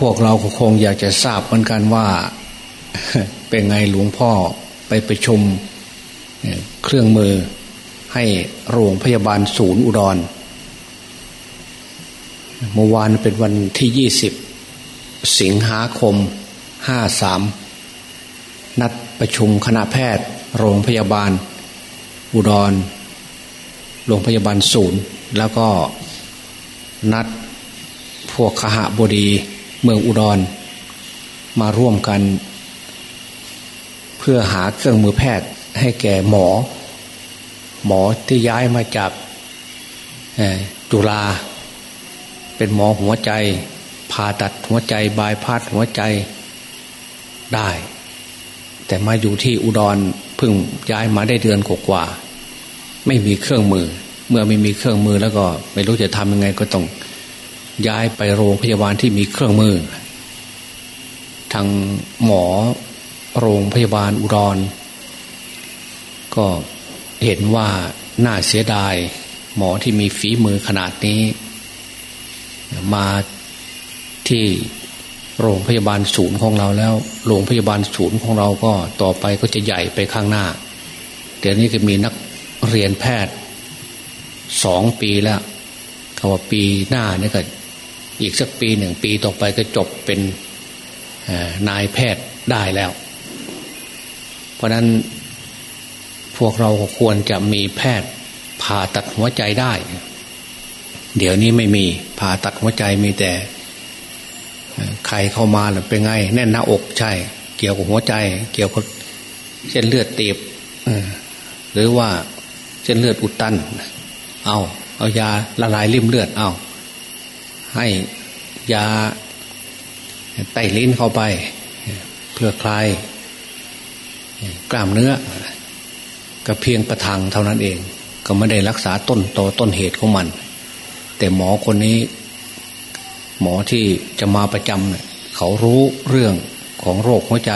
พวกเราคงอยากจะทราบเหมือนกันว่า เป็นไงหลวงพ่อไปประชุมเครื่องมือให้โรงพยาบาลศูนย์อุดรเมื่อวานเป็นวันที่ยี่สิบสิงหาคมห้าสามนัดประชุมคณะแพทย์ โรงพยาบาล อุดร โรงพยาบาลศูนย์ แล้วก็นัดพวกขหบดี เมืองอุดร มาร่วมกัน เพื่อหาเครื่องมือแพทย์ให้แก่หมอ หมอที่ย้ายมาจากจุฬาเป็นหมอหัวใจผ่าตัดหัวใจบายพาดหัวใจได้ แต่มาอยู่ที่อุดรเพิ่งย้ายมาได้เดือนกว่าไม่มีเครื่องมือ เมื่อไม่มีเครื่องมือแล้วก็ ไม่รู้จะทำยังไงก็ต้อง ย้ายไปโรงพยาบาลที่มีเครื่องมือ ทางหมอโรงพยาบาลอุดร ก็เห็นว่าน่าเสียดาย หมอที่มีฝีมือขนาดนี้ มาที่โรงพยาบาลศูนย์ของเราแล้ว โรงพยาบาลศูนย์ของเราก็ต่อไปก็จะใหญ่ไปข้างหน้า เดี๋ยวนี้ก็มีนักเรียนแพทย์สองปีแล้วคำว่าปีหน้านี่ก็ อีกสักปีหนึ่งปีต่อไปก็จบเป็นนายแพทย์ได้แล้ว เพราะนั้นพวกเราควรจะมีแพทย์ผ่าตัดหัวใจได้ เดี๋ยวนี้ไม่มีผ่าตัดหัวใจมีแต่ใครเข้ามาหรือเป็นไง แน่นหน้าอกใช่ เกี่ยวกับหัวใจ เกี่ยวกับเส้นเลือดตีบหรือว่าเส้นเลือดอุดตัน เอาเอายาละลายริ่มเลือดเอา ให้ยาไต้ลิ้นเข้าไป เพื่อคลายกล้ามเนื้อก็เพียงประทังเท่านั้นเอง ก็ไม่ได้รักษาต้นโตต้นเหตุของมัน แต่หมอคนนี้ หมอที่จะมาประจำเเขารู้เรื่องของโรคหัวใจ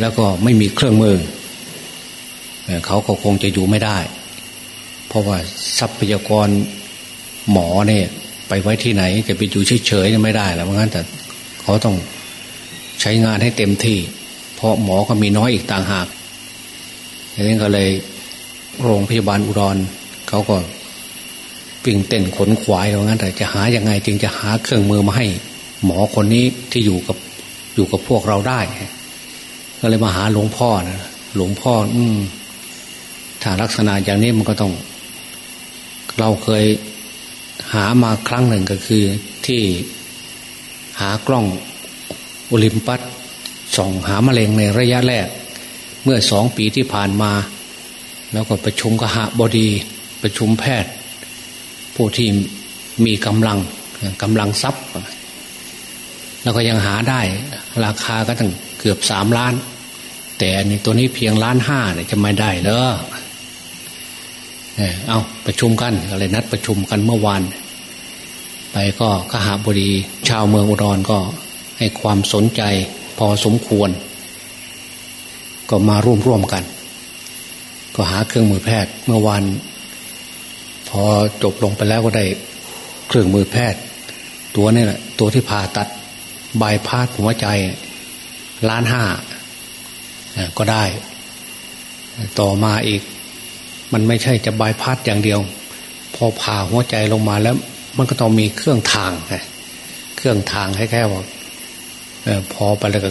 แล้วก็ไม่มีเครื่องมือ เขาก็คงจะอยู่ไม่ได้ เพราะว่าทรัพยากร หมอเนี่ย ไปไว้ที่ไหน จะไปอยู่เฉยๆไม่ได้แล้วเพราะงั้นแต่เขาต้องใช้งานให้เต็มที่ เพราะหมอก็มีน้อยอีกต่างหากดังนั้นก็เลยโรงพยาบาลอุดรเขาก็ปิ่งเต้นขนขวายเพราะงั้นแต่จะหายังไงจึงจะหาเครื่องมือมาให้ หมอคนนี้ที่อยู่กับอยู่กับพวกเราได้ ก็เลยมาหาหลวงพ่อนะหลวงพ่อ อืมถ้าลักษณะอย่างนี้มันก็ต้อง เราเคย หามาครั้งหนึ่งก็คือที่หากล้องโอลิมปัสส่องหามะเร็งในระยะแรก เมื่อสองปีที่ผ่านมา แล้วก็ประชุมกหบดีประชุมแพทย์ ผู้ที่มีกำลังกำลังทรัพย์ แล้วก็ยังหาได้ราคาก็ตั้งเกือบสามล้าน แต่ในตัวนี้เพียงล้านห้าเนี่ยจะไม่ได้เลอ เอาประชุมกันอะไรนัดประชุมกันเมื่อวาน ไปก็ขหาบดีชาวเมืองอุดรก็ให้ความสนใจพอสมควร ก็มาร่วมร่วมกัน ก็หาเครื่องมือแพทย์เมื่อวานพอจบลงไปแล้วก็ได้เครื่องมือแพทย์ ตัวนี่แหละ ตัวที่ผ่าตัดบายพาดหัวใจล้านห้าก็ได้ ต่อมาอีก มันไม่ใช่จะบายพาสอย่างเดียว พอผ่าหัวใจลงมาแล้ว มันก็ต้องมีเครื่องทางไงเครื่องทางแค่ๆว่าพอไปแล้วก็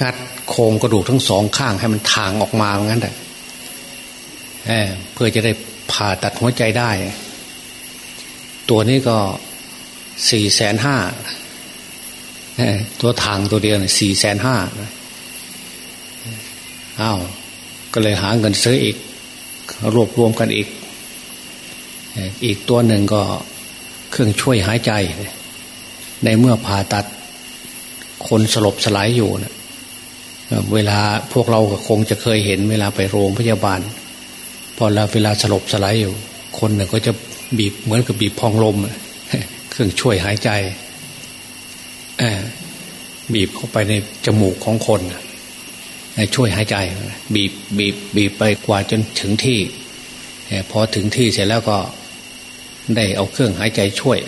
งัดโครงกระดูกทั้งสองข้างให้มันทางออกมาอย่างนั้นแหละเเพื่อจะได้ผ่าตัดหัวใจได้ ตัวนี้ก็สี่แสนห้าตัวทางตัวเดียวสี่แสนห้าอ้าวก็เลยหาเงินซื้ออีก รวบรวมกันอีก อีกตัวหนึ่งก็เครื่องช่วยหายใจ ในเมื่อผ่าตัดคนสลบสลายอยู่นะเวลาพวกเราก็คงจะเคยเห็นเวลาไปโรงพยาบาล พอเราเวลาสลบสลายอยู่ คนหนึ่งก็จะบีบเหมือนกับบีบพองลม เครื่องช่วยหายใจบีบเข้าไปในจมูกของคน ช่วยหายใจ บีบบีบบีบไปกว่าจนถึงที่พอถึงที่เสร็จแล้วก็ได้เอาเครื่องหายใจช่วย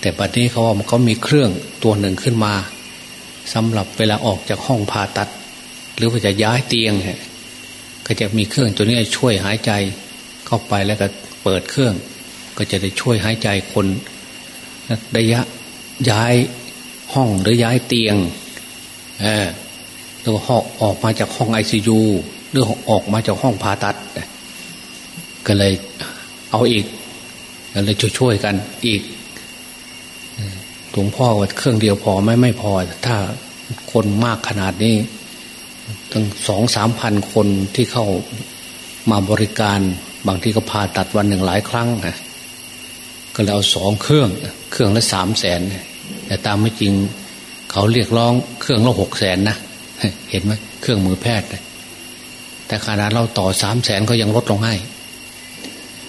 แต่ปัจจุบันเขาว่าเขามีเครื่องตัวหนึ่งขึ้นมาสำหรับเวลาออกจากห้องผ่าตัด หรือว่าจะย้ายเตียงก็จะมีเครื่องตัวนี้ช่วยหายใจเข้าไปแล้วก็เปิดเครื่อง ก็จะได้ช่วยหายใจคนระยะย้ายห้องหรือย้ายเตียงเออ หรือหอกออกมาจากห้องไอซียูหรือออกมาจากห้องผ่าตัด ก็เลยเอาอีกก็เลยช่วยๆกันอีกหลวงพ่อว่าเครื่องเดียวพอไม่ไม่พอ ถ้าคนมากขนาดนี้ตั้งสองสามพันคนที่เข้ามาบริการ บางที่ก็ผ่าตัดวันหนึ่งหลายครั้งนะก็เลยเอาสองเครื่อง เครื่องละสามแสนแต่ตามไม่จริง เขาเรียกร้องเครื่องละหกแสนนะ เห็นไหมเครื่องมือแพทย์ แต่ขนาดเราต่อสามแสนก็ยังลดลงให้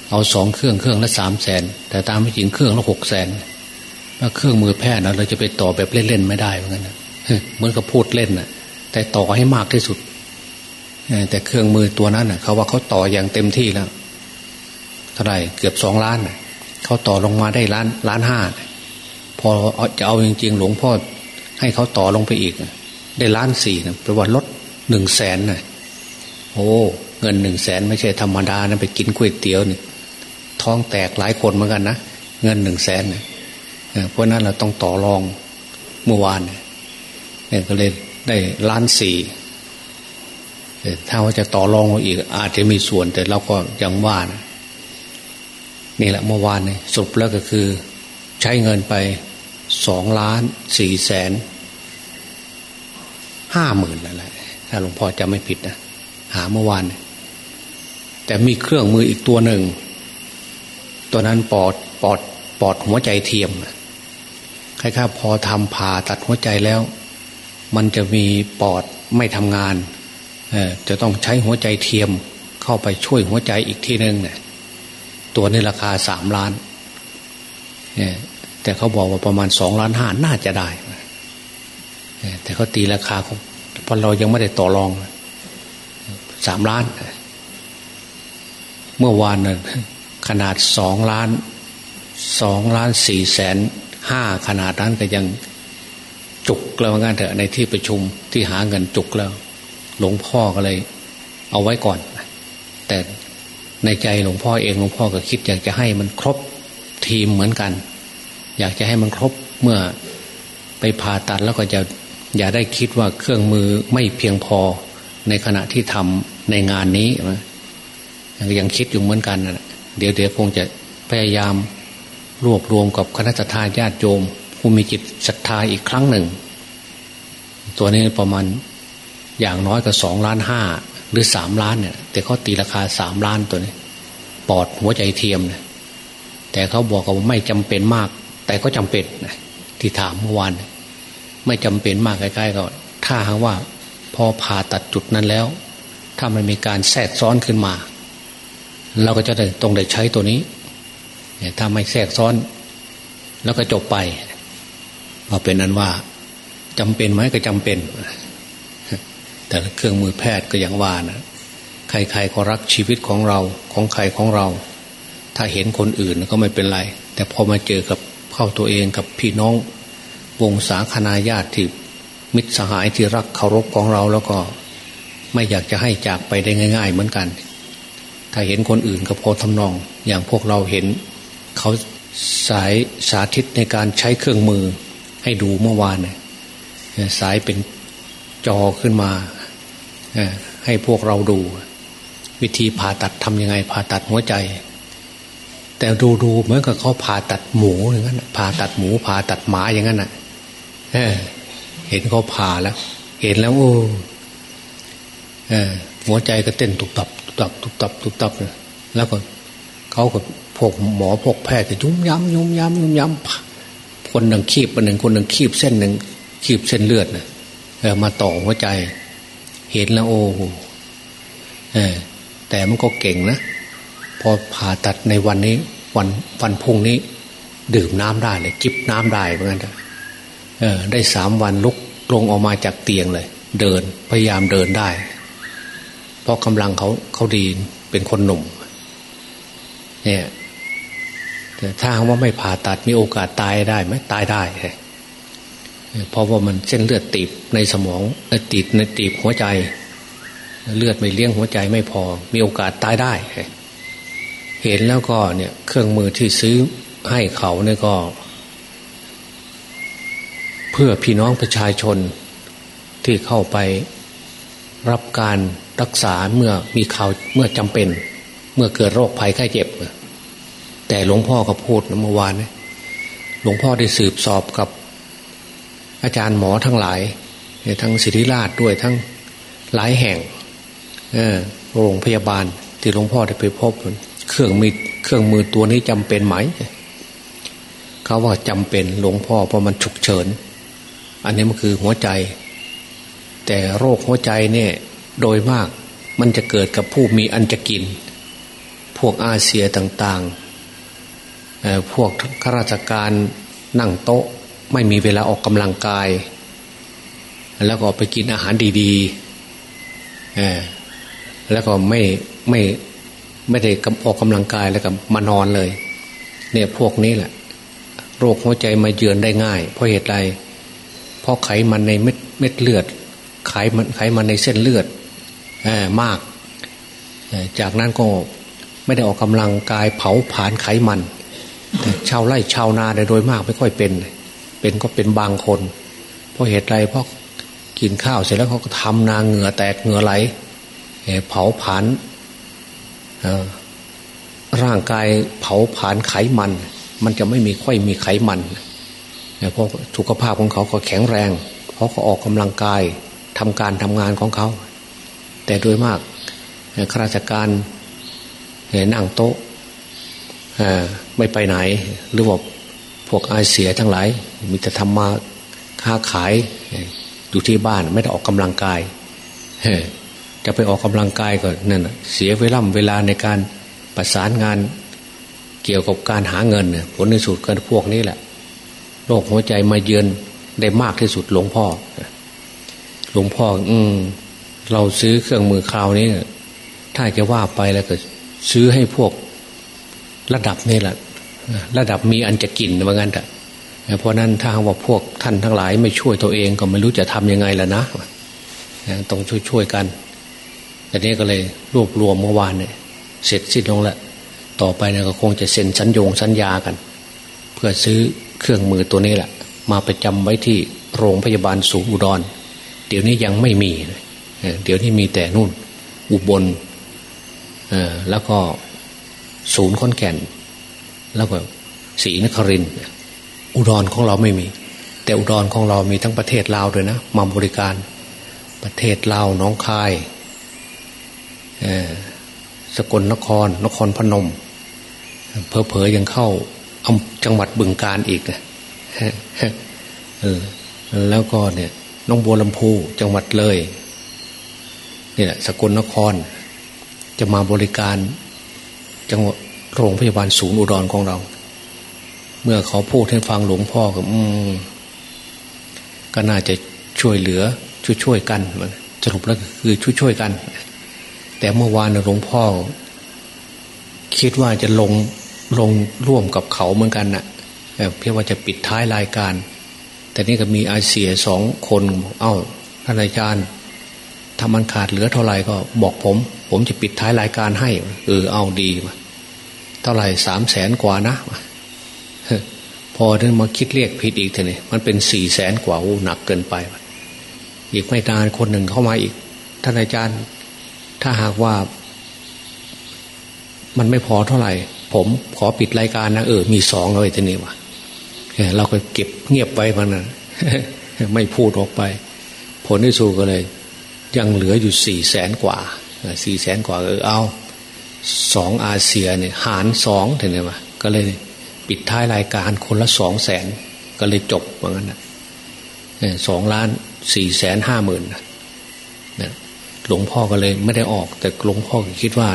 เอาสองเครื่องเครื่องละสามแสนแต่ตามไม่จริงเครื่องละหกแสนถ้าเครื่องมือแพทย์นะเราจะไปต่อแบบเล่นๆไม่ได้เหมือนกันเหมือนกับพูดเล่นนะแต่ต่อให้มากที่สุดแต่เครื่องมือตัวนั้นเขาว่าเขาต่ออย่างเต็มที่แล้วเท่าไหร่เกือบสองล้านเขาต่อลงมาได้ล้านล้านห้าพอจะเอาจริงๆ หลวงพ่อให้เขาต่อลงไปอีก ได้ล้านสี่นะแปลว่าลดหนึ่งแสนนะโอ้เงินหนึ่งแสนไม่ใช่ธรรมดานะไปกินก๋วยเตี๋ยวนี่ท้องแตกหลายคนเหมือนกันนะเงินหนึ่งแสนเนี่ยเพราะนั้นเราต้องต่อรองเมื่อวานเนี่ยก็เลยได้ล้านสี่ถ้าว่าจะต่อรองอีก อาจจะมีส่วนแต่เราก็ยังว่านะนี่แหละเมื่อวานเนี่ยสรุปแล้วก็คือ ใช้เงินไปสองล้านสี่แสน ห้าหมื่นนั่นแหละถ้าหลวงพ่อจะไม่ผิดนะหาเมื่อวาน แต่มีเครื่องมืออีกตัวหนึ่ง ตัวนั้นปอดปอดปอดหัวใจเทียมคล้ายๆพอทำผ่าตัดหัวใจแล้ว มันจะมีปอดไม่ทำงานจะต้องใช้หัวใจเทียมเข้าไปช่วยหัวใจอีกทีหนึ่งเนี่ยตัวนี้ราคาสามล้านเนี่ยแต่เขาบอกว่าประมาณสองล้านห้าน่าจะได้ แต่เขาตีราคาเพราะเรายังไม่ได้ต่อรองสามล้าน เมื่อวานน่ะขนาดสองล้านสองล้านสี่แสนห้าขนาดนั้นก็ยังจุกแล้วงานเถอะในที่ประชุมที่หาเงินจุกแล้ว หลวงพ่อก็เลย เอาไว้ก่อน แต่ในใจหลวงพ่อเองหลวงพ่อก็คิด อยากจะให้มันครบทีมเหมือนกัน อยากจะให้มันครบเมื่อไปผ่าตัดแล้วก็จะ อย่าได้คิดว่าเครื่องมือไม่เพียงพอในขณะที่ทำในงานนี้ยังคิดอยู่เหมือนกันนะเดี๋ยวเดี๋ยวคงจะพยายามรวบรวมกับคณะทาญาติโยมผู้มีจิตศรัทธาอีกครั้งหนึ่ง ตัวนี้ประมาณอย่างน้อยก็สองล้านห้าหรือสามล้านเนี่ย แต่เขาตีราคาสามล้านตัวนี้ ปอดหัวใจเทียมนี่ยแต่เขาบอกว่าไม่จำเป็นมาก แต่ก็จำเป็นนะที่ถามเมื่อวาน ไม่จำเป็นมากใกล้ๆก็ถ้าหากว่าพอผ่าตัดจุดนั้นแล้ว ถ้ามันมีการแทรกซ้อนขึ้นมา เราก็จะได้ตรงได้ใช้ตัวนี้ถ้าไม่แทรกซ้อน แล้วก็จบไปเอาเป็นนั้นว่าจำเป็นไหมก็จำเป็น แต่เครื่องมือแพทย์ก็ย่างว่านะใครๆก็รักชีวิตของเราของใครของเรา ถ้าเห็นคนอื่นก็ไม่เป็นไร แต่พอมาเจอกับเข้าตัวเองกับพี่น้อง วงศาคณาญาติที่มิตรสหายที่รักเคารพของเราแล้วก็ไม่อยากจะให้จากไปได้ง่าย ๆ เหมือนกัน ถ้าเห็นคนอื่นก็พอทำนอง อย่างพวกเราเห็นเขาสายสาธิตในการใช้เครื่องมือให้ดูเมื่อวานเนี่ยสายเป็นจอขึ้นมา ให้พวกเราดู วิธีผ่าตัดทำยังไง ผ่าตัดหัวใจ แต่ดูดูเหมือนกับเขาผ่าตัดหมูอย่างนั้นผ่าตัดหมูผ่าตัดหมาอย่างนั้นน่ะ เห็นเขาผ่าแล้ว เห็นแล้วโอ้หัวใจก็เต้นตุบตับตุบตับตุบตับตุบตับแล้วก็เขาก็พวกหมอพวกแพทย์จะยุ่มย้ำยุ่มย้ำยุ่มย้ำคนหนึ่งคีบคนหนึ่งคนหนึ่งคีบเส้นหนึ่งคีบเส้นเลือดนะมาต่อหัวใจ เห็นแล้วโอ้แต่มันก็เก่งนะพอผ่าตัดในวันนี้ วันวันพุ่งนี้ ดื่มน้ำได้เลยจิบน้ำได้เหมือนกันเออได้สามวันลุกลงออกมาจากเตียงเลย เดินพยายามเดินได้ เพราะกำลังเขาเขาดีเป็นคนหนุ่ม เนี่ยแต่ถ้าว่าไม่ผ่าตัดมีโอกาสตายได้ไหมตายได้เพราะว่ามันเส้นเลือดตีบในสมองติดในตีบหัวใจ เลือดไม่เลี้ยงหัวใจไม่พอ มีโอกาสตายได้ เห็นแล้วก็เนี่ย เครื่องมือที่ซื้อให้เขาเนี่ยก็ เพื่อพี่น้องประชาชนที่เข้าไปรับการรักษาเมื่อมีข่าวเมื่อจำเป็น เมื่อเกิดโรคภัยไข้เจ็บ แต่หลวงพ่อก็พูดเมื่อวานหลวงพ่อได้สืบสอบกับ อาจารย์หมอทั้งหลายทั้งศิริราชด้วยทั้งหลายแห่งโรงพยาบาลที่หลวงพ่อได้ไปพบเครื่องมีเครื่องมือตัวนี้จำเป็นไหมเขาว่าจำเป็นหลวงพ่อเพราะมันฉุกเฉิน อันนี้มันคือหัวใจ แต่โรคหัวใจเนี่ยโดยมากมันจะเกิดกับผู้มีอันจะกิน พวกอาเซียต่างๆ พวกข้าราชการนั่งโต๊ะไม่มีเวลาออกกำลังกาย แล้วก็ไปกินอาหารดีๆแล้วก็ไม่ไม่ไม่ได้ออกกำลังกายแล้วก็มานอนเลย เนี่ยพวกนี้แหละ โรคหัวใจมาเยือนได้ง่าย เพราะเหตุไรเเพราะไขมันในเม็ดเม็ดเลือด ไขมันไขมันในเส้นเลือดมาก จากนั้นก็ไม่ได้ออกกำลังกายเผาผลาญไขมันชาวไร่ชาวนาโดยมากไม่ค่อยเป็น เป็นก็เป็นบางคน เพราะเหตุไรเพราะกินข้าวเสร็จแล้วเขาก็ทำนาเหงื่อแตกเหงื่อไหลเผาผลาญร่างกายเผาผลาญไขมัน มันจะไม่มีค่อยมีไขมัน เพราะสุขภาพของเขาก็แข็งแรง เพราะเขาออกกำลังกายทำการทำงานของเขา แต่โดยมากข้าราชการนั่งโต๊ะไม่ไปไหน หรือว่าพวกอาเสียทั้งหลาย มีแต่ทำมาค้าขายอยู่ที่บ้านไม่ได้ออกกำลังกายจะไปออกกำลังกายก็นั่นเสียเวลาเวลาในการประสานงานเกี่ยวกับการหาเงินผลในสุดกันพวกนี้แหละ โรคหัวใจมาเยือนได้มากที่สุดหลวงพ่อ หลวงพ่อ อืม เราซื้อเครื่องมือคราวนี้ถ้าจะว่าไปแล้วก็ ซื้อให้พวก ระดับนี่แหละระดับมีอันจะกินว่างั้นแต่เพราะนั้นถ้าว่าพวกท่านทั้งหลายไม่ช่วยตัวเองก็ไม่รู้จะทํำยังไงแล้วนะต้องช่วยช่วยกันแต่นี้ก็เลยรวบรวมเมื่อวานเนี่ยเสร็จสิ้นลงแล้ว ต่อไปเนี่ยก็คงจะเซ็นสัญญงสัญญากัน เพื่อซื้อ เครื่องมือตัวนี้แหละ มาไปจำไว้ที่โรงพยาบาลสูงอุดร เดี๋ยวนี้ยังไม่มี เดี๋ยวนี้มีแต่นู่น อุบลแล้วก็ศูนย์ค้นแก่น แล้วก็ศรีนครินอุดรของเราไม่มี แต่อุดรของเรามีทั้งประเทศลาวด้วยนะมาบริการประเทศลาวน้องคายสกลนคร นครพนมเพอเพอยังเข้า จังหวัดบึงการอีกนะแล้วก็เนี่ยน้องบัวลำพูจังหวัดเลยเนี่ยสกลนคร จะมาบริการจังหวัดโรงพยาบาลศูนย์อุดรของเรา เมื่อเขาพูดให้ฟังหลวงพ่อก็อืมก็น่าจะช่วยเหลือ ช่วยช่วยกันสรุปแล้วคือช่วยช่วยกัน แต่เมื่อวานหลวงพ่อ คิดว่าจะลง ลงร่วมกับเขาเหมือนกันนะ่ะเพียงว่าจะปิดท้ายรายการ แต่นี่ก็มีอาเซียสองคนเอา้าท่านอาจารย์ถ้ามันขาดเหลือเท่าไหร่ก็บอกผม ผมจะปิดท้ายรายการให้ เออเอาดีมาเท่าไหร่สามแสนกว่านะพอท่านมาคิดเรียกผิดอีกทีนี่มันเป็นสี่แสนกว่าหนักเกินไป อีกไม่นานคนหนึ่งเข้ามาอีก ท่านอาจารย์ ถ้าหากว่า มันไม่พอเท่าไหร่ ผมขอปิดรายการนะเออมีสองเลยทีนี้วะเราก็เก็บเงียบไว้มันนะไม่พูดออกไป ผลที่สุดก็เลย ยังเหลืออยู่สี่แสนกว่าสี่แสนกว่าเออเอาสองอาเซียเนี่ยหารสองเห็นไหมวะก็เลยปิดท้ายรายการคนละสองแสนก็เลยจบเหมือนกันนะสองล้านสี่แสนห้าหมื่นนะหลวงพ่อก็เลยไม่ได้ออก แต่หลวงพ่อคิดว่า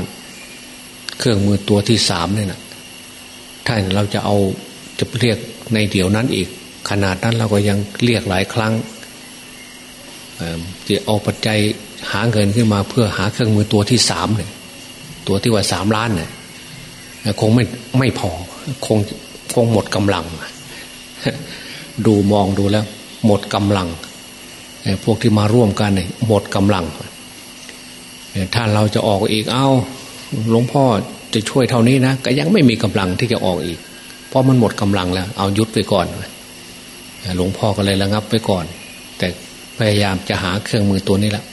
เครื่องมือตัวที่สามเนี่ยนะถ้าเราจะเอาจะเรียกในเดี๋ยวนั้นอีก ขนาดนั้นเราก็ยังเรียกหลายครั้งจะเอาปัจจัยหาเงินขึ้นมาเพื่อหาเครื่องมือตัวที่สามเนี่ย ตัวที่ว่าสามล้านเนี่ยคงไม่ไม่พอ คงคงหมดกำลัง ดูมองดูแล้ว หมดกำลังพวกที่มาร่วมกันเนี่ยหมดกำลังถ้าเราจะออกอีกเอา หลวงพ่อจะช่วยเท่านี้นะก็ยังไม่มีกำลังที่จะออกอีก เพราะมันหมดกำลังแล้ว เอายุดไปก่อนหลวงพ่อก็เลยระงับไปก่อน แต่พยายามจะหาเครื่องมือตัวนี้ละ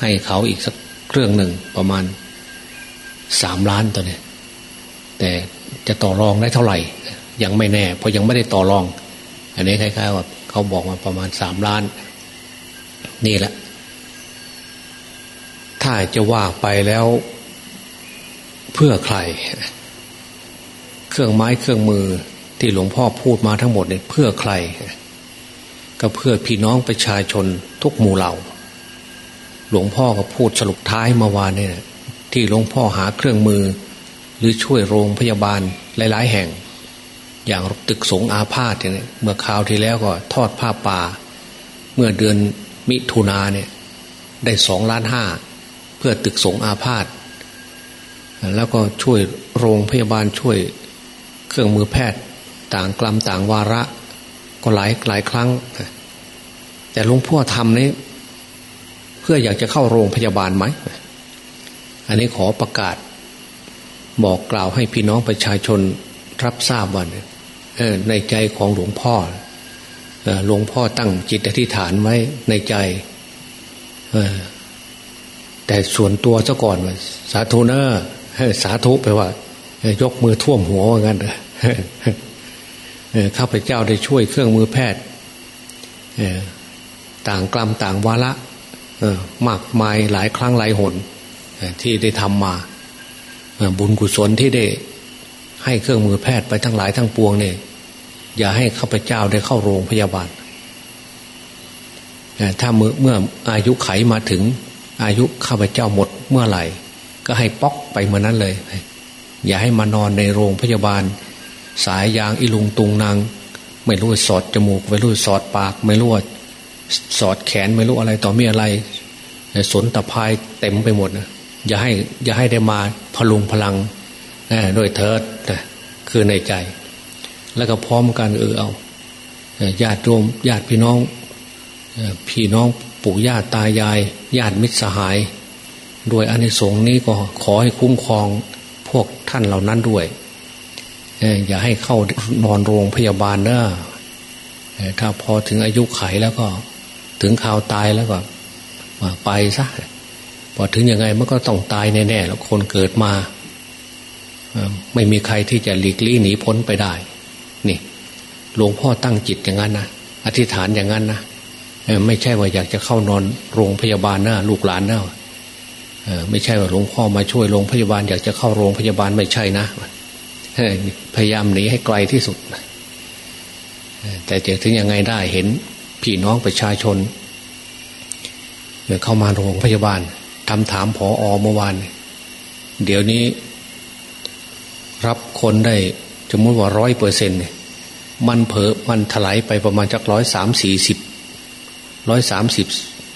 ให้เขาอีกสักเครื่องหนึ่งประมาณสามล้านตัวนี้แต่จะต่อรองได้เท่าไหร่ ยังไม่แน่ เพราะยังไม่ได้ต่อรอง อันนี้คล้ายๆว่าเขาบอกมาประมาณสามล้าน นี่แหละ ถ้าจะว่าไปแล้ว เพื่อใคร เครื่องไม้เครื่องมือที่หลวงพ่อพูดมาทั้งหมดเนี่ยเพื่อใคร ก็เพื่อพี่น้องประชาชนทุกหมู่เหล่า หลวงพ่อก็พูดสรุปท้ายเมื่อวานเนี่ยที่หลวงพ่อหาเครื่องมือ หรือช่วยโรงพยาบาลหลาย ๆ แห่ง อย่างตึกสงอาพาธเนี่ยเมื่อคราวที่แล้วก็ทอดผ้าป่า เมื่อเดือนมิถุนาเนี่ยได้สองล้านห้าเพื่อตึกสงอาพาธ แล้วก็ช่วยโรงพยาบาลช่วยเครื่องมือแพทย์ต่างกลัมต่างวาระ ก็หลายหลายครั้ง แต่หลวงพ่อทำนี้ เพื่ออยากจะเข้าโรงพยาบาลไหม อันนี้ขอประกาศ บอกกล่าวให้พี่น้องประชาชนรับทราบว่าในใจของหลวงพ่อหลวงพ่อตั้งจิตอธิษฐานไว้ในใจแต่ส่วนตัวซะก่อนสาธุเนอร์ สาธุไปว่า ยกมือท่วมหัวว่างั้นข้าพเจ้าได้ช่วยเครื่องมือแพทย์ต่างกลัมต่างวาระมากมายหลายครั้งหลายหนที่ได้ทำมาบุญกุศลที่ได้ให้เครื่องมือแพทย์ไปทั้งหลายทั้งปวงเนี่ยอย่าให้ข้าพเจ้าได้เข้าโรงพยาบาลถ้าเมื่อเมื่ออายุไขมาถึงอายุข้าพเจ้าหมดเมื่อไหร่ ก็ให้ป๊อกไปเมื่อนั้นเลย อย่าให้มานอนในโรงพยาบาล สายยางอิลุงตุงนางไม่รู้สอดจมูก ไม่รู้สอดปาก ไม่รู้สอดแขนไม่รู้อะไรต่อมีอะไรสนตะพายเต็มไปหมดนะอย่าให้อย่าให้ได้มาพลุงพลังด้วยเทิดนะคือในใจ แล้วก็พร้อมกันเออเอาญาติรวมญาติพี่น้องพี่น้องปู่ย่าตายาย ญาติมิตรสหาย โดยอนิสงส์นี้ก็ขอให้คุ้มครองพวกท่านเหล่านั้นด้วยอย่าให้เข้านอนโรงพยาบาลเนอะถ้าพอถึงอายุไขแล้วก็ ถึงข่าวตายแล้วก็ไปซะพอถึงยังไงมันก็ต้องตายแน่ๆแล้วคนเกิดมาไม่มีใครที่จะหลีกลี่หนีพ้นไปได้ นี่หลวงพ่อตั้งจิตอย่างนั้นนะอธิษฐานอย่างนั้นนะไม่ใช่ว่าอยากจะเข้านอนโรงพยาบาลนะลูกหลานนะ ไม่ใช่ว่าหลวงพ่อมาช่วยโรงพยาบาลอยากจะเข้าโรงพยาบาลไม่ใช่นะพยายามหนีให้ไกลที่สุดแต่จะถึงยังไงได้เห็นพี่น้องประชาชนเข้ามาโรงพยาบาลทำถามผออเมื่อวาน เดี๋ยวนี้ รับคนได้จะมุติว่าร้อยเปอร์เซ็นต์มันเผลอมันถลายไปประมาณจากร้อยสามสี่สิบร้อยสามสิบ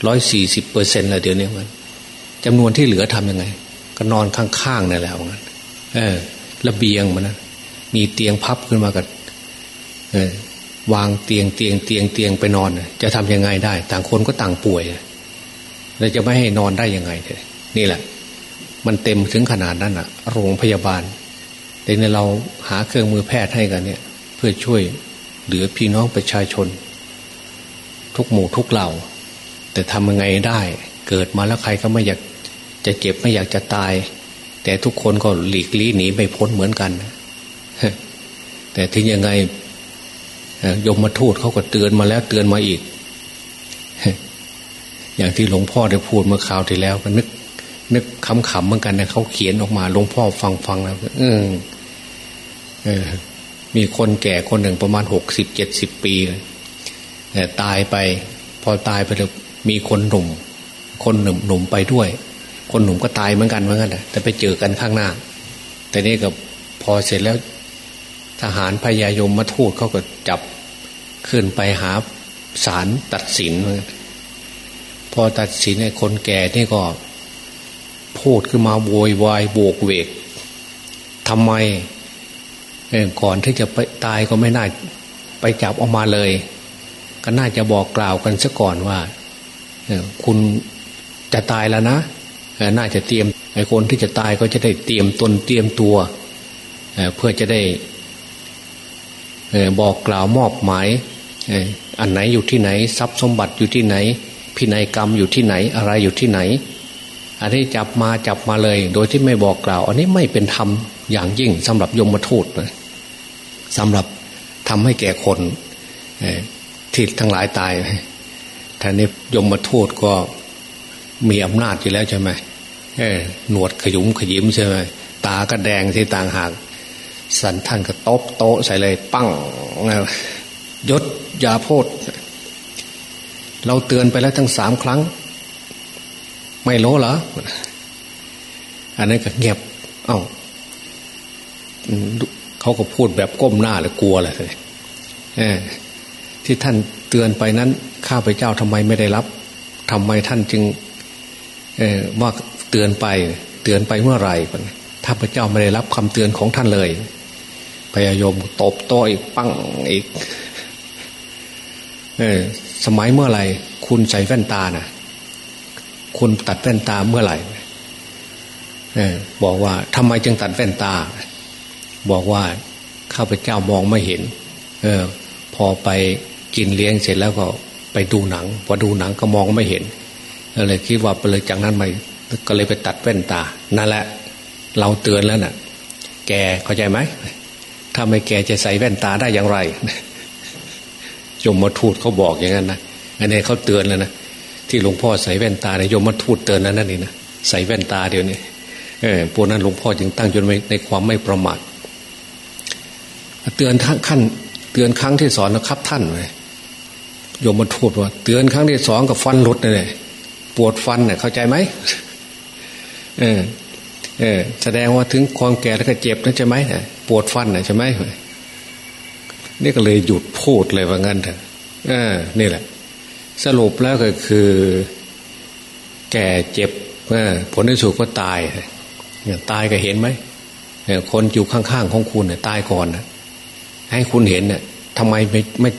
ร้อยสี่สิบเปอร์เซ็นต์ล้วเดี๋ยวนี้มัน จำนวนที่เหลือทํำยังไง ก็นอนข้างๆนี่แหละงั้นเออระเบียงมันนะมีเตียงพับขึ้นมากับเออวางเตียงเตียงเตียงเตียงไปนอน จะทํำยังไงได้ ต่างคนก็ต่างป่วยเราจะไม่ให้นอนได้ยังไงเนี่แหละ มันเต็มถึงขนาดนั้นอะโรงพยาบาลแต่ในเราหาเครื่องมือแพทย์ให้กันเนี่ย เพื่อช่วยเหลือพี่น้องประชาชน ทุกหมู่ทุกเหล่า แต่ทำยังไงได้ เกิดมาแล้วใครก็ไม่อยาก จะเจ็บไม่อยากจะตาย แต่ทุกคนก็หลีกลี่หนีไม่พ้นเหมือนกัน แต่ที่ยังไงยมมาทูตเขาก็เตือนมาแล้วเตือนมาอีก อย่างที่หลวงพ่อได้พูดเมื่อคราวที่แล้ว ก็นึก นึกขำๆเหมือนกันนะเขาเขียนออกมาหลวงพ่อฟังฟังแล้วเออเออ มีคนแก่คนหนึ่งประมาณหกสิบเจ็ดสิบปีแต่ตายไป พอตายไปแล้วมีคนหนุ่ม คนหนุ่มหนุ่มไปด้วย คนหนุ่มก็ตายเหมือนกันเหมือนกันแต่ไปเจอกันข้างหน้า แต่นี่ก็พอเสร็จแล้ว ทหารพยายมมาทูตเขาก็จับขึ้นไปหาศาลตัดสิน พอตัดสินไอ้คนแก่นี่ก็พูดขึ้นมาโวยวายโบกเวกทำไมก่อนที่จะไปตายก็ไม่น่าไปจับออกมาเลย ก็น่าจะบอกกล่าวกันซะก่อนว่าคุณจะตายแล้วนะ น่าจะเตรียมไอ้คนที่จะตายก็จะได้เตรียมตนเตรียมตัวเพื่อจะได้บอกกล่าวมอบหมายอันไหนอยู่ที่ไหน ทรัพย์สมบัติอยู่ที่ไหน พินัยกรรมอยู่ที่ไหนอะไรอยู่ที่ไหน อันนี้จับมาจับมาเลย โดยที่ไม่บอกกล่าว อันนี้ไม่เป็นธรรมอย่างยิ่งสำหรับยมทูตนะสำหรับทำให้แก่คนที่ทั้งหลายตายท่านนี้ยมมาทูตก็ มีอำนาจอยู่แล้วใช่ไหมหนวดขยุมขยิมใช่ไหมตาก็แดงที่ต่างหาก สันท่านก็ตบโต๊ะใส่เลย ปั้งยศยาโพดเราเตือนไปแล้วทั้งสามครั้ง ไม่รู้เหรอ อันนั้นก็เงียบ เอา้าเขาก็พูดแบบก้มหน้าเลยกลัวเลยที่ท่านเตือนไปนั้น ข้าพเจ้าทำไมไม่ได้รับทำไมท่านจึง ว่าเตือนไปเตือนไปเมื่อไหร่ถ้าพระเจ้าไม่ได้รับคำเตือนของท่านเลย พยายมตบโต้อีกปั้งอีกเออสมัยเมื่อไหร่คุณใส่แว่นตานะ่ะ คุณตัดแว่นตาเมื่อไหร่เออบอกว่าทำไมจึงตัดแว่นตา บอกว่าข้าพเจ้ามองไม่เห็น เออ พอไปกินเลี้ยงเสร็จแล้วก็ไปดูหนัง พอดูหนังก็มองไม่เห็น เลยคิดว่าไปเลยจากนั้นไปก็เลยไปตัดแว่นตา นั่นแหละ เราเตือนแล้วนะ่ะ แกเข้าใจไหม ถ้าไม่แกจะใส่แว่นตาได้อย่างไรยมมาทูตเขาบอกอย่างนั้นนะ อันนี้เขาเตือนแล้วนะ ที่หลวงพ่อใส่แว่นตาเนี่ยยมมาทูตเตือนแล้วนั่นนี่นะ ใส่แว่นตาเดี๋ยวนี้เออพวกนั้นหลวงพ่อจึงตั้งจนในความไม่ประมาท เตือนทั้งขั้น เตือนครั้งที่สอนนะครับท่านเลยยมมาทูดว่า เตือนครั้งที่สองกับฟันหลุดเลย ปวดฟันเนี่ยเข้าใจไหมเออเออแสดงว่าถึงความแก่แล้วก็เจ็บนะใช่ไหมปวดฟันนะใช่ไหมนี่ก็เลยหยุดพูดเลยว่างั้นเถอะอนี่แหละ สรุปแล้วก็คือ แก่เจ็บผลที่สุดก็ตายตายก็เห็นไหมคนอยู่ข้างๆของคุณเนี่ยตายก่อนนะให้คุณเห็นเนี่ยทำไมไม่ไม่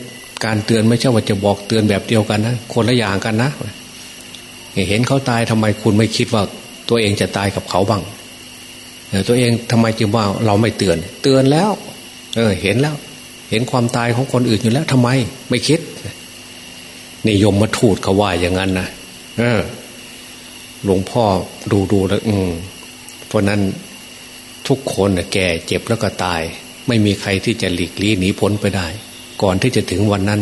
การเตือนไม่ใช่ว่าจะบอกเตือนแบบเดียวกันนะคนละอย่างกันนะ เห็นเขาตายทำไมคุณไม่คิดว่าตัวเองจะตายกับเขาบ้างตัวเองทำไมจึงว่าเราไม่เตือน เตือนแล้ว เออ เห็นแล้ว เห็นความตายของคนอื่นอยู่แล้วทำไม ไม่คิดนี่ยมมาทูดเขาว่าอย่างนั้นนะเออ หลวงพ่อดูดูแล้วอืมเพราะนั้นทุกคนแก่เจ็บแล้วก็ตาย ไม่มีใครที่จะหลีกลี่หนีพ้นไปได้ ก่อนที่จะถึงวันนั้น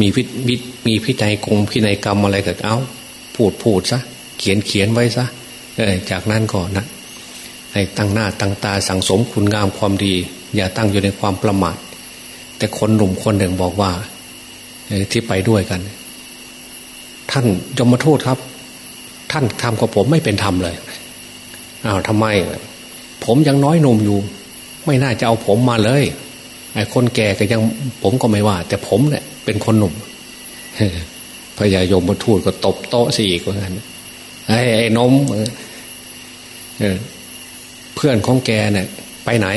มีพิมีพินัยกงพินัยกรรมอะไรกับเอา พูดพูดซะเขียนเขียนไว้ซะจากนั้นก่อนนะให้ตั้งหน้าตั้งตาสั่งสมคุณงามความดี อย่าตั้งอยู่ในความประมาทแต่คนหนุ่มคนหนึ่งบอกว่าที่ไปด้วยกัน ท่านยมโทษครับ ท่านทำกับผมไม่เป็นธรรมเลยอ้าวทำไม ผมยังน้อยหนุ่มอยู่ ไม่น่าจะเอาผมมาเลยไอ้คนแก่ก็ยังผมก็ไม่ว่า แต่ผมเนี่ยเป็นคนหนุ่ม พญายมทูดก็ตบโต๊ะสิอีกว่างั้นไอ้ไอ้นมเพื่อนของแกเนี่ย ไปไหน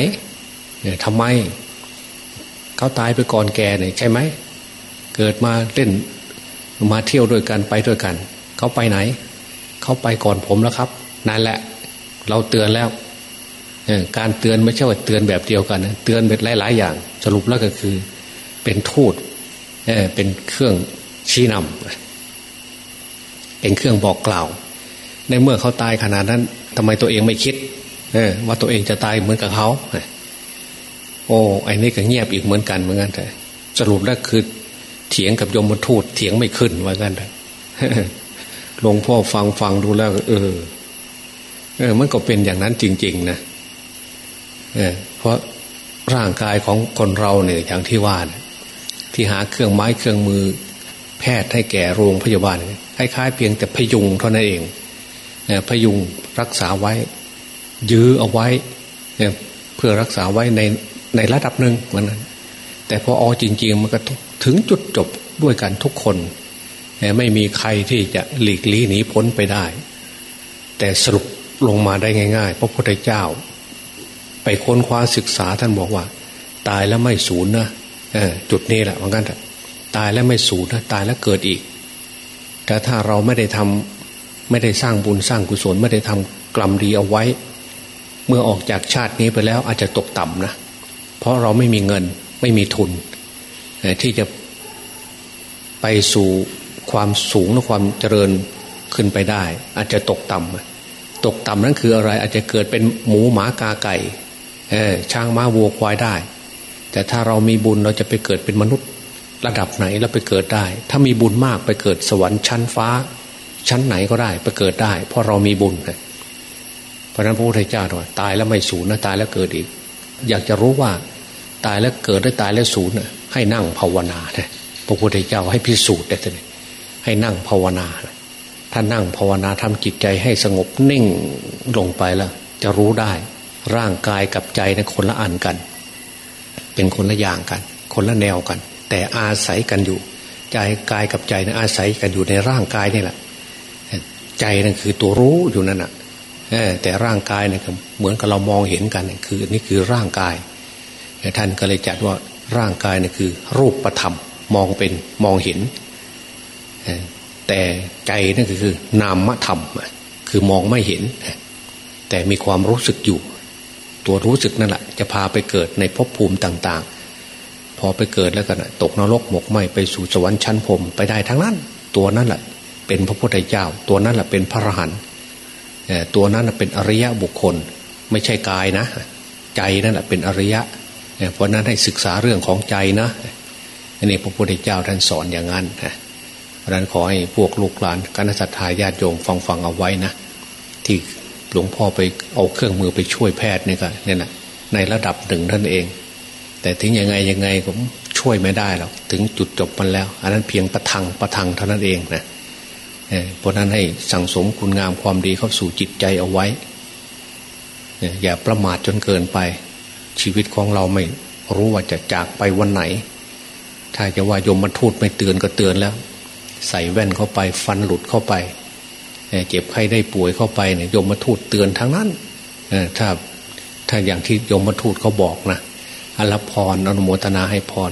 เนี่ยทำไม เขาตายไปก่อนแกเนี่ยใช่ไหม เกิดมาเล่นมาเที่ยวด้วยกันไปด้วยกัน เขาไปไหน เขาไปก่อนผมแล้วครับ นั่นแหละ เราเตือนแล้วการเตือนไม่ใช่ว่าเตือนแบบเดียวกันเตือนเป็นหลาย ๆ อย่าง สรุปแล้วก็คือ เป็นทูตเป็นเครื่อง ชี้นำเป็นเครื่องบอกกล่าว ในเมื่อเขาตายขนาดนั้นทำไมตัวเองไม่คิดว่าตัวเองจะตายเหมือนกับเขาโอ้ไอ้นี่ก็เงียบอีกเหมือนกันเหมือนกันแต่สรุปแล้วคือเถียงกับยมทูตเถียงไม่ขึ้นว่ากันแต่หลวงพ่อฟังฟังดูแล้ว เออ เออ มันก็เป็นอย่างนั้นจริง ๆ นะเออเพราะร่างกายของคนเราเนี่ยอย่างที่ว่าที่หาเครื่องไม้เครื่องมือ พทย์ให้แก่โรงพยาบาลคล้ายๆเพียงแต่พยุงเท่านั้นเองพยุงรักษาไว้ ยื้อเอาไว้เพื่อรักษาไว้ในในระดับหนึ่งวันนั้น แต่พออจริง ๆ มันก็ถึงจุดจบด้วยกันทุกคน ไม่มีใครที่จะหลีกลี่หนีพ้นไปได้ แต่สรุปลงมาได้ง่ายๆเพราะพระพุทธเจ้า ไปค้นคว้าศึกษาท่านบอกว่า ตายแล้วไม่สูญนะจุดนี้แหละเหมือนกันต ตายแล้วไม่สูญนะตายแล้วเกิดอีก แต่ถ้าเราไม่ได้ทำไม่ได้สร้างบุญสร้างกุศลไม่ได้ทำกรรมดีเอาไว้ เมื่อออกจากชาตินี้ไปแล้วอาจจะตกต่ำนะ เพราะเราไม่มีเงินไม่มีทุน ที่จะไปสู่ความสูงและความเจริญขึ้นไปได้ อาจจะตกต่ำตกต่ำนั้นคืออะไร อาจจะเกิดเป็นหมูหมากาไก่ช้างม้าวัวควายได้ แต่ถ้าเรามีบุญเราจะไปเกิดเป็นมนุษย์ ระดับไหนเราไปเกิดได้ ถ้ามีบุญมากไปเกิดสวรรค์ชั้นฟ้า ชั้นไหนก็ได้ไปเกิดได้ เพราะเรามีบุญเพราะนั้นพระพุทธเจ้าว่าตายแล้วไม่สูญนะตายแล้วเกิดอีก อยากจะรู้ว่าตายแล้วเกิดได้ตายแล้วสูญให้นั่งภาวนานะพระพุทธเจ้าให้พิสูจน์ได้เลยให้นั่งภาวนาถ้านั่งภาวนาทำจิตใจให้สงบนิ่งลงไปแล้ว จะรู้ได้ ร่างกายกับใจในคนละอันกัน เป็นคนละอย่างกัน คนละแนวกัน แต่อาศัยกันอยู่ ใจกายกับใจนะอาศัยกันอยู่ในร่างกายนี่แหละ ใจนั่นคือตัวรู้อยู่นั่นแหะแต่ร่างกายเนี่ยเหมือนกับเรามองเห็นกันคือนี่คือร่างกายท่านก็เลยจัดว่าร่างกายเนี่ยคือ รูปประธรรมมองเป็นมองเห็น แต่ใจนั่นคือนามธรรม คือมองไม่เห็น แต่มีความรู้สึกอยู่ ตัวรู้สึกนั่นแหละจะพาไปเกิดในภพภูมิต่าง อไปเกิดแล้วกันตกนรกหมกไหมไปสู่สวรรค์ชั้นพรมไปได้ทั้งนั้น ตัวนั้นแหละเป็นพระพุทธเจ้า ตัวนั้นแหละเป็นพระอรหันต์ตัวนั้นเป็นอริยะบุคคล ไม่ใช่กายนะ ใจนั่นแหละเป็นอริยะเพราะนั้นให้ศึกษาเรื่องของใจนะอันนี้พระพุทธเจ้าท่านสอนอย่างนั้นเพราะนั้นขอให้พวกลูกหลานคณะสัตยาญาติโยมฟังฟังเอาไว้นะที่หลวงพ่อไปเอาเครื่องมือไปช่วยแพทย์นี่ก็เนี่ยนะในระดับหนึ่งท่านเอง แต่ถึงยังไงยังไงผมช่วยไม่ได้หรอกถึงจุดจบมันแล้ว อันนั้นเพียงประทังประทังเท่านั้นเองนะเพราะนั้นให้สั่งสมคุณงามความดีเข้าสู่จิตใจเอาไว้ อย่าประมาทจนเกินไป ชีวิตของเราไม่รู้ว่าจะจากไปวันไหน ถ้าจะว่ายมมันทูดไม่เตือนก็เตือนแล้ว ใส่แว่นเข้าไปฟันหลุดเข้าไปเจ็บไข้ได้ป่วยเข้าไปเนี่ยยมมาทูดเตือนทั้งนั้นถ้าถ้าอย่างที่ยมมาทูดเขาบอกนะ อรพรอนุโมทนาให้พร